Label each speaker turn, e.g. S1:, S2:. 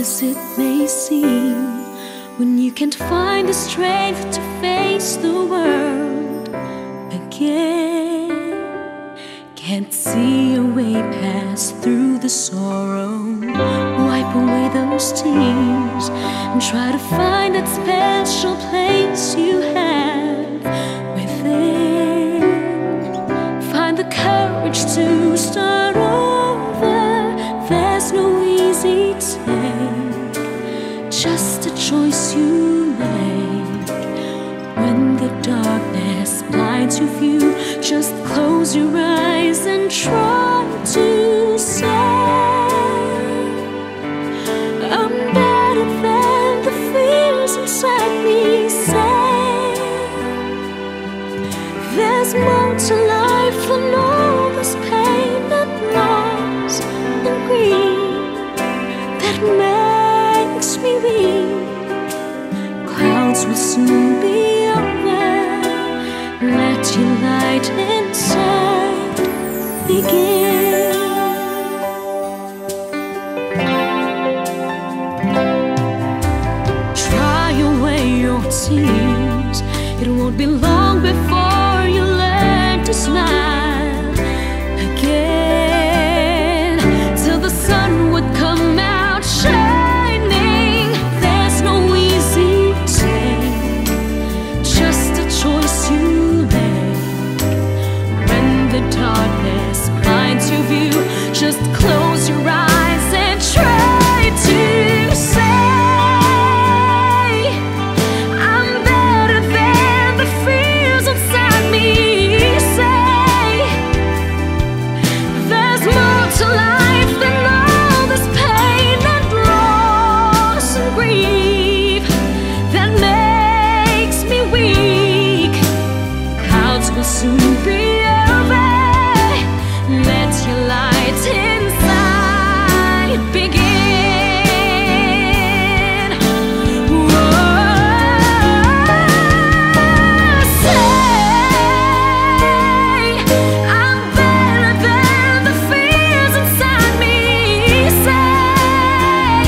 S1: as it may seem, when you can't find the strength to face the world again, can't see a way past through the sorrow, wipe away those tears and try to find that special place you have your view, just close your eyes and try to say, I'm better than the fears inside me say. There's more to life Let your light inside begin. Dry away your tears. It won't be long before you learn to smile just close